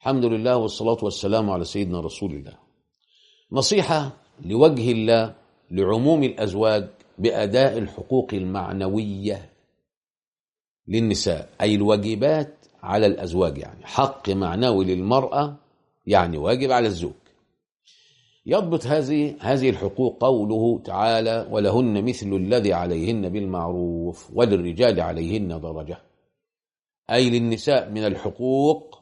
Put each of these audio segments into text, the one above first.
الحمد لله والصلاة والسلام على سيدنا رسول الله. نصيحة لوجه الله لعموم الأزواج بأداء الحقوق المعنوية للنساء أي الواجبات على الأزواج يعني حق معنوي للمرأة يعني واجب على الزوج. يضبط هذه هذه الحقوق قوله تعالى ولهن مثل الذي عليهن بالمعروف وللرجال عليهن درجة أي للنساء من الحقوق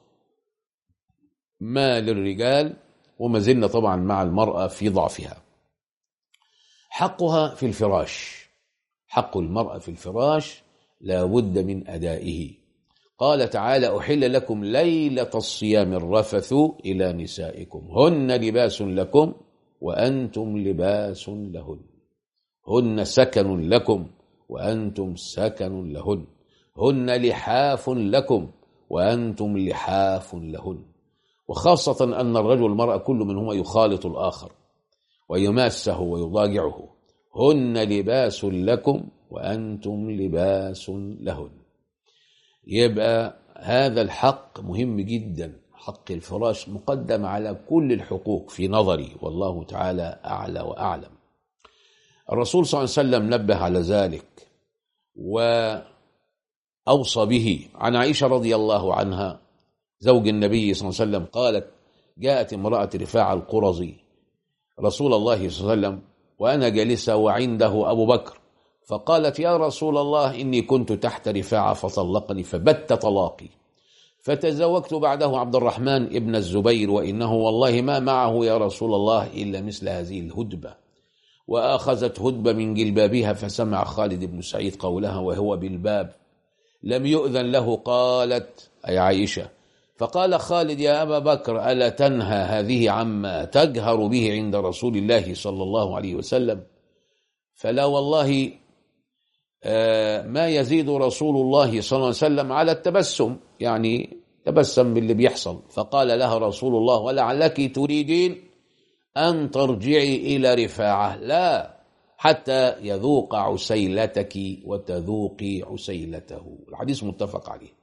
ما للرجال وما زلنا طبعا مع المرأة في ضعفها. حقها في الفراش. حق المرأة في الفراش لا بد من أدائه. قال تعالى أحل لكم ليلة الصيام الرفث إلى نسائكم. هن لباس لكم وأنتم لباس لهن. هن سكن لكم وأنتم سكن لهن. هن لحاف لكم وأنتم لحاف لهن. وخاصة أن الرجل والمرأة كل منهما يخالط الآخر ويماسه ويضاجعه. هن لباس لكم وأنتم لباس لهن. يبقى هذا الحق مهم جدا. حق الفراش مقدم على كل الحقوق في نظري والله تعالى أعلى وأعلم. الرسول صلى الله عليه وسلم نبه على ذلك وأوصى به. عن عائشة رضي الله عنها زوج النبي صلى الله عليه وسلم قالت جاءت امرأة رفاع القرظي رسول الله صلى الله عليه وسلم وأنا جالسة وعنده أبو بكر فقالت يا رسول الله إني كنت تحت رفاعة فطلقني فبت طلاقي. فتزوجت بعده عبد الرحمن ابن الزبير وإنه والله ما معه يا رسول الله إلا مثل هذه الهدبة. وأخذت هدبة من جلبابها فسمع خالد بن سعيد قولها وهو بالباب. لم يؤذن له قالت أي عائشة فقال خالد يا أبا بكر ألا تنهى هذه عما تجهر به عند رسول الله صلى الله عليه وسلم؟ فلا والله ما يزيد رسول الله صلى الله عليه وسلم على التبسم يعني تبسم باللي بيحصل. فقال لها رسول الله ولعلك تريدين أن ترجعي إلى رفاعة؟ لا حتى يذوق عسيلتك وتذوقي عسيلته. الحديث متفق عليه.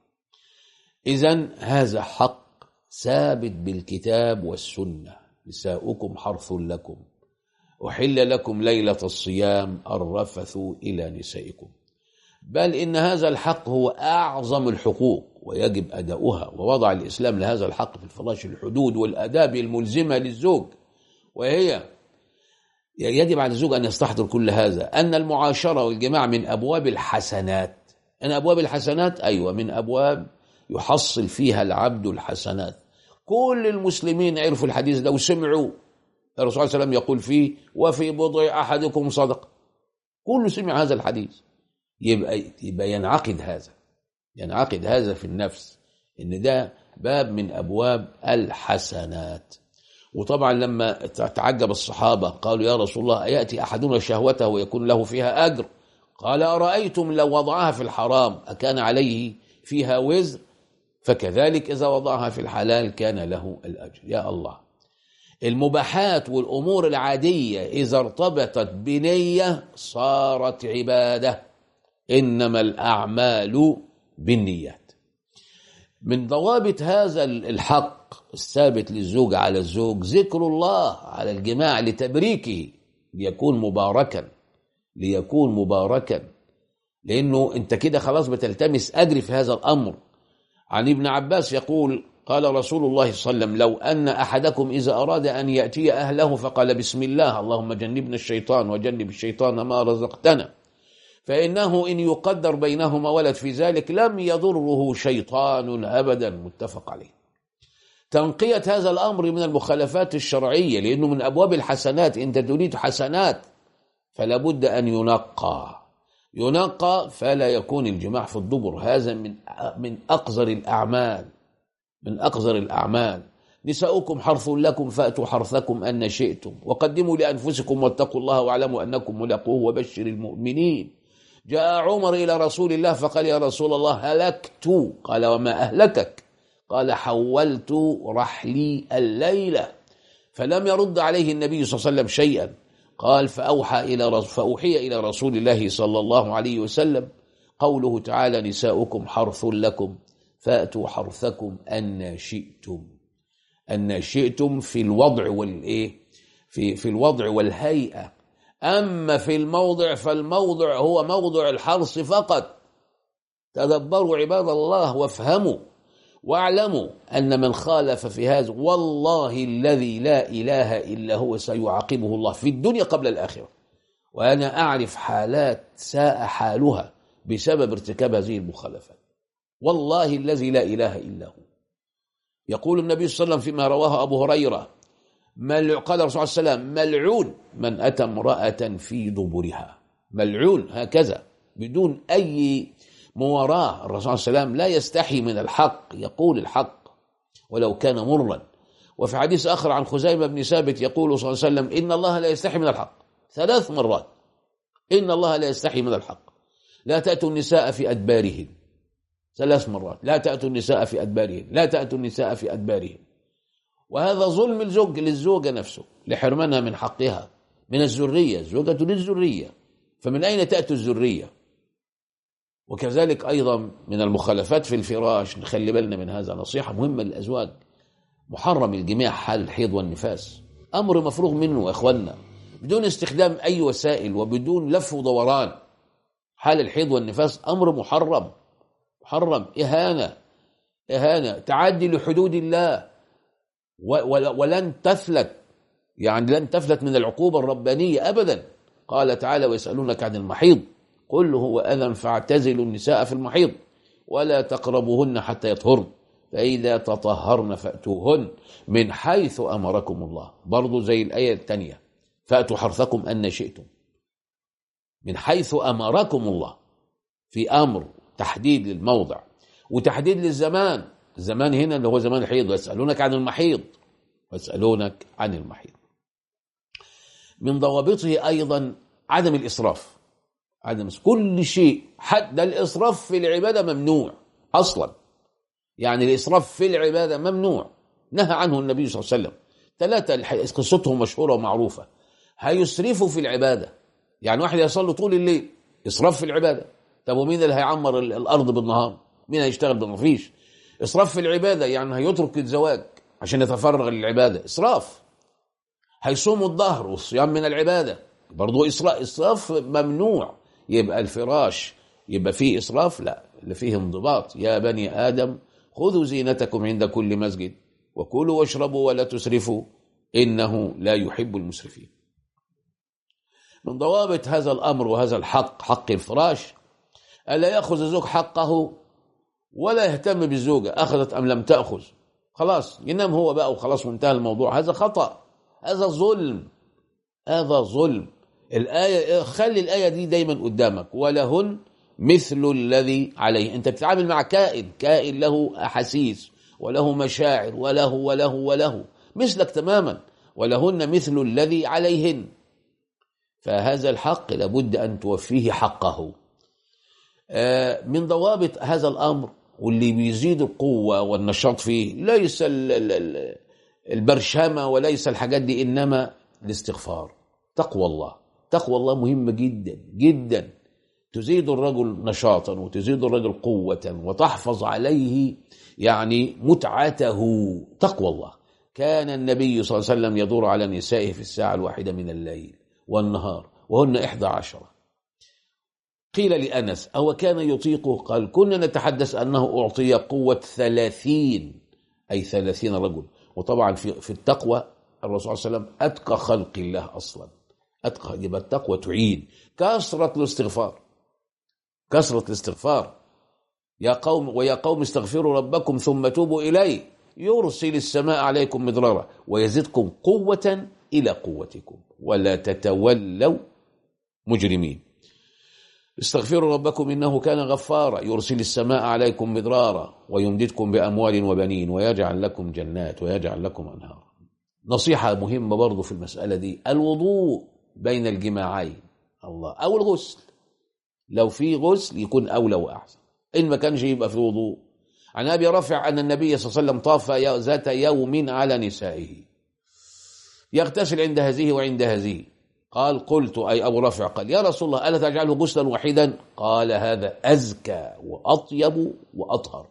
إذا هذا حق ثابت بالكتاب والسنة. نساؤكم حرث لكم. أحل لكم ليلة الصيام الرفث إلى نسائكم. بل إن هذا الحق هو أعظم الحقوق ويجب أداؤها. ووضع الإسلام لهذا الحق في الفراش الحدود والآداب الملزمة للزوج. وهي يجب على الزوج أن يستحضر كل هذا. أن المعاشرة والجماع من أبواب الحسنات. أن أبواب الحسنات أيوة من أبواب يحصل فيها العبد الحسنات. كل المسلمين عرفوا الحديث ده وسمعوا الرسول صلى الله عليه وسلم يقول فيه وفي بضع أحدكم صدقة كل سمع هذا الحديث. يبقى, يبقى ينعقد هذا. ينعقد هذا في النفس. إن ده باب من أبواب الحسنات. وطبعا لما تعجب الصحابة قالوا يا رسول الله أيأتي أحدنا شهوته ويكون له فيها أجر؟ قال أرأيتم لو وضعها في الحرام أكان عليه فيها وزر فكذلك إذا وضعها في الحلال كان له الأجر. يا الله. المباحات والأمور العادية إذا ارتبطت بنية صارت عبادة. إنما الأعمال بالنيات. من ضوابط هذا الحق الثابت للزوج على الزوج ذكر الله على الجماع لتبريكه ليكون مباركا. ليكون مباركا. لأنه أنت كده خلاص بتلتمس أجر في هذا الأمر. عن ابن عباس يقول قال رسول الله صلى الله عليه وسلم لو أن أحدكم إذا أراد أن يأتي أهله فقال بسم الله اللهم جنبنا الشيطان وجنب الشيطان ما رزقتنا. فإنه إن يقدر بينهما ولد في ذلك لم يضره شيطان أبدا. متفق عليه. تنقية هذا الأمر من المخالفات الشرعية لأنه من أبواب الحسنات أنت تريد حسنات فلا بد أن ينقى. ينقى فلا يكون الجماع في الدبر. هذا من من أقذر الأعمال من أقذر الأعمال. نساؤكم حرث لكم فأتوا حرثكم أن شئتم. وقدموا لأنفسكم واتقوا الله واعلموا أنكم ملاقوه وبشر المؤمنين. جاء عمر إلى رسول الله فقال يا رسول الله هلكت. قال وما أهلكك؟ قال حولت رحلي الليلة. فلم يرد عليه النبي صلى الله عليه وسلم شيئا. قال فأوحى إلى فأوحي إلى رسول الله صلى الله عليه وسلم قوله تعالى نساؤكم حرث لكم فأتوا حرثكم أن شئتم. أن شئتم في الوضع والإيه في في الوضع والهيئة. أما في الموضع فالموضع هو موضع الحرص فقط. تدبروا عباد الله وافهموا. واعلموا أن من خالف في هذا والله الذي لا إله إلا هو سيعاقبه الله في الدنيا قبل الآخرة. وأنا أعرف حالات ساء حالها بسبب ارتكاب هذه المخالفات. والله الذي لا إله إلا هو. يقول النبي صلى الله عليه وسلم فيما رواه أبو هريرة قال الرسول صلى الله عليه وسلم ملعون من أتى امرأة في دبرها. ملعون هكذا بدون أي مواراة. الرسول صلى الله عليه وسلم لا يستحي من الحق يقول الحق ولو كان مرا وفي حديث آخر عن خزيمة بن ثابت يقول صلى الله عليه وسلم إن الله لا يستحي من الحق. ثلاث مرات. إن الله لا يستحي من الحق. لا تأتوا النساء في أدبارهن. ثلاث مرات. لا تأتوا النساء في أدبارهن. لا تأتوا النساء في أدبارهن. وهذا ظلم الزوج للزوجة نفسه لحرمانها من حقها من الذرية الزوجة للذرية فمن أين تأتي الذرية وكذلك أيضا من المخالفات في الفراش نخلي بالنا من هذا نصيحة مهمة للأزواج. محرم الجماع حال الحيض والنفاس. أمر مفروغ منه يا أخوانا بدون استخدام أي وسائل وبدون لف ودوران حال الحيض والنفاس أمر محرم. محرم. إهانة. إهانة. تعدي لحدود الله. ولن تفلت. يعني لن تفلت من العقوبة الربانية أبدا. قال تعالى ويسألونك عن المحيض قل هو أذى فاعتزلوا النساء في المحيض ولا تقربوهن حتى يطهرن فإذا تطهرن فأتوهن من حيث أمركم الله. برضو زي الآية الثانية فأتوا حرثكم أن شئتم. من حيث أمركم الله. في أمر تحديد للموضع. وتحديد للزمان. الزمان هنا اللي هو زمان الحيض ويسألونك عن المحيض. ويسألونك عن المحيض. من ضوابطه أيضا عدم الإسراف. عدم كل شيء. حتى الإسراف في العبادة ممنوع. أصلا. يعني الإسراف في العبادة ممنوع. نهى عنه النبي صلى الله عليه وسلم. ثلاثة قصتهم مشهورة ومعروفة. هيسرفوا في العبادة. يعني واحد يصلي طول الليل. إسراف في العبادة. طب ومين اللي هيعمر الأرض بالنهار؟ مين هيشتغل بالمفيش إسراف في العبادة. يعني هيترك الزواج عشان يتفرغ للعبادة. إسراف. هيصوم الظهر والصيام من العبادة. برضو إسراف ممنوع. يبقى الفراش يبقى فيه إسراف؟ لا اللي فيه انضباط. يا بني آدم خذوا زينتكم عند كل مسجد وكلوا واشربوا ولا تسرفوا إنه لا يحب المسرفين. من ضوابط هذا الأمر وهذا الحق حق الفراش ألا يأخذ الزوج حقه ولا يهتم بالزوجة أخذت أم لم تأخذ؟ خلاص ينام هو بقى وخلاص وانتهى الموضوع. هذا خطأ هذا ظلم هذا ظلم. الآية خلي الآية دي دايما قدامك. ولهن مثل الذي عليه. أنت بتتعامل مع كائن. كائن له أحاسيس وله مشاعر وله وله وله. مثلك تماما. ولهن مثل الذي عليهن. فهذا الحق لابد أن توفيه حقه. من ضوابط هذا الأمر واللي بيزيد القوة والنشاط فيه ليس البرشامة وليس الحاجات دي إنما الاستغفار. تقوى الله. تقوى الله مهمة جدا جدا. تزيد الرجل نشاطا وتزيد الرجل قوة وتحفظ عليه يعني متعته. تقوى الله. كان النبي صلى الله عليه وسلم يدور على نسائه في الساعة الواحدة من الليل والنهار وهن إحدى عشرة قيل لأنس أو كان يطيقه؟ قال كنا نتحدث أنه أعطي قوة ثلاثين أي ثلاثين رجل. وطبعا في, في التقوى الرسول صلى الله عليه وسلم أتقى خلق الله أصلا. أتقى يبقى التقوى تعين. كثرة الاستغفار. كثرة الاستغفار. يا قوم ويا قوم استغفروا ربكم ثم توبوا إليه. يرسل السماء عليكم مدرارا ويزدكم قوة إلى قوتكم. ولا تتولوا مجرمين. استغفروا ربكم إنه كان غفارا. يرسل السماء عليكم مدرارا ويمددكم بأموال وبنين ويجعل لكم جنات ويجعل لكم أنهار نصيحة مهمة برضو في المسألة دي. الوضوء. بين الجماعين. الله. أو الغسل. لو في غسل يكون أولى وأحسن. إن ما كانش يبقى في وضوء. عن أبي رافع أن النبي صلى الله عليه وسلم طاف ذات يوم على نسائه. يغتسل عند هذه وعند هذه. قال قلت أي أبو رافع قال يا رسول الله ألا تجعله غسلا واحدا قال هذا أزكى وأطيب وأطهر.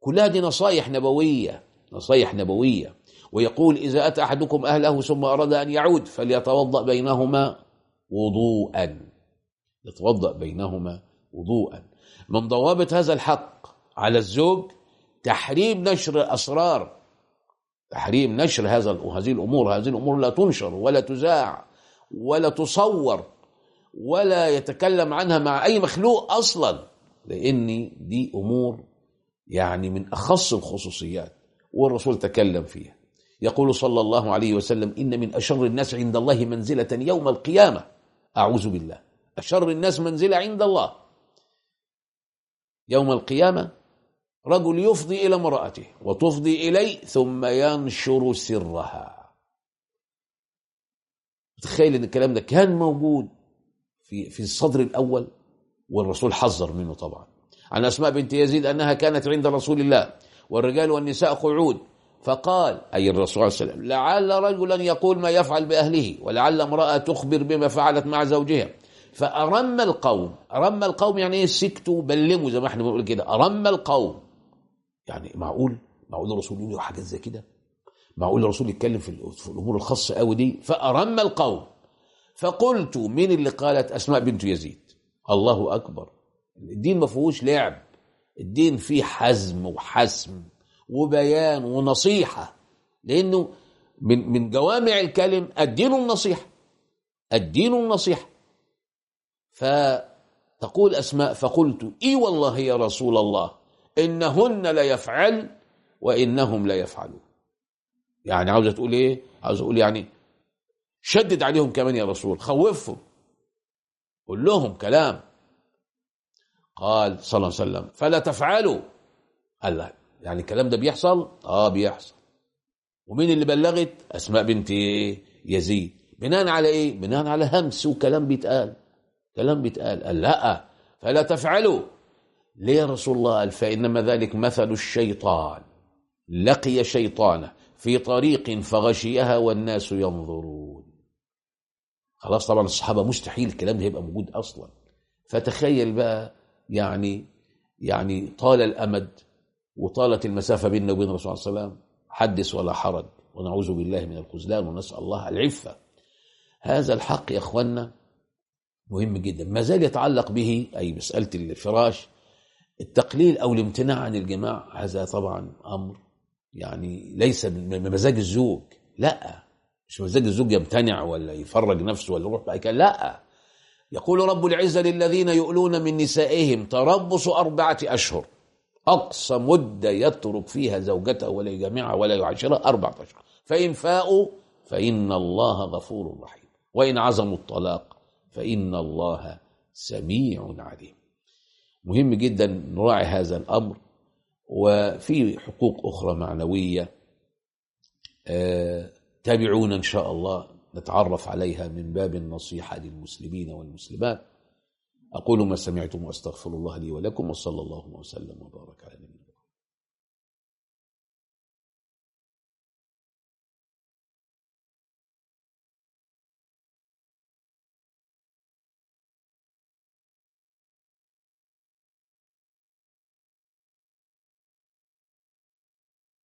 كلها دي نصايح نبوية. نصايح نبوية. ويقول إذا أتى أحدكم أهله ثم أراد أن يعود فليتوضأ بينهما وضوءا. يتوضأ بينهما وضوءا. من ضوابط هذا الحق على الزوج تحريم نشر الأسرار تحريم نشر هذا هذه الأمور. هذه الأمور لا تنشر ولا تذاع ولا تصور ولا يتكلم عنها مع أي مخلوق أصلا. لأن دي أمور يعني من أخص الخصوصيات والرسول تكلم فيها. يقول صلى الله عليه وسلم إن من أشر الناس عند الله منزلة يوم القيامة. أعوذ بالله. أشر الناس منزلة عند الله. يوم القيامة رجل يفضي إلى امرأته وتفضي إليه ثم ينشر سرها. تخيل إن الكلام ده كان موجود في في الصدر الأول والرسول حذر منه طبعا. عن أسماء بنت يزيد أنها كانت عند رسول الله. والرجال والنساء قعود. فقال أي الرسول صلى الله عليه وسلم لعل رجلا يقول ما يفعل بأهله ولعل امرأة تخبر بما فعلت مع زوجها. فأرم القوم أرم القوم يعني إيه؟ سكتوا بلموا زي ما إحنا بنقول كده. أرم القوم. يعني معقول؟ معقول الرسول يقول حاجات زي كده؟ معقول الرسول يتكلم في, في الأمور الخاصة قوي دي؟ فأرم القوم. فقلت مين اللي قالت أسماء بنت يزيد؟ الله أكبر. الدين ما فيهوش لعب. الدين فيه حزم وحسم. وبيان ونصيحة. لأنه من من جوامع الكلم الدين النصيحة. الدين النصيحة. فتقول أسماء فقلت إي والله يا رسول الله إنهن ليفعل وإنهم ليفعلون يعني عاوزة تقول إيه؟ عاوزة تقول يعني شدد عليهم كمان يا رسول خوفهم. قول لهم كلام. قال صلى الله عليه وسلم فلا تفعلوا. قال لا. يعني الكلام ده بيحصل؟ آه بيحصل. ومين اللي بلغت؟ أسماء بنت يزيد. بناء على إيه؟ بناء على همس وكلام بيتقال. كلام بيتقال. قال لا فلا تفعلوا. ليه يا رسول الله؟ قال فإنما ذلك مثل الشيطان. لقي شيطانه في طريق فغشيها والناس ينظرون. خلاص طبعا الصحابة مستحيل الكلام ده يبقى موجود أصلا. فتخيل بقى يعني يعني طال الأمد وطالت المسافة بيننا وبين الرسول صلى الله عليه وسلم. حدث ولا حرج ونعوذ بالله من الخذلان ونسأل الله العفة. هذا الحق يا أخوانا مهم جدا. ما زال يتعلق به أي مسألة الفراش التقليل أو الامتناع عن الجماع هذا طبعا أمر يعني ليس من مزاج الزوج. لا مش مزاج الزوج يمتنع ولا يفرج نفسه ولا يروح بقى لا. يقول رب العزة للذين يؤلون من نسائهم تربص أربعة أشهر. أقصى مدة يترك فيها زوجته ولا يجامعها ولا يعاشرها أربعة أشهر. فإن فاءوا فإن الله غفور رحيم. وإن عزموا الطلاق فإن الله سميع عليم. مهم جدا نراعي هذا الأمر. وفي حقوق أخرى معنوية. آه تابعونا إن شاء الله. نتعرف عليها من باب النصيحة للمسلمين والمسلمات. أقول ما سمعتم وأستغفر الله لي ولكم وصلى الله وسلم وبارك على نبينا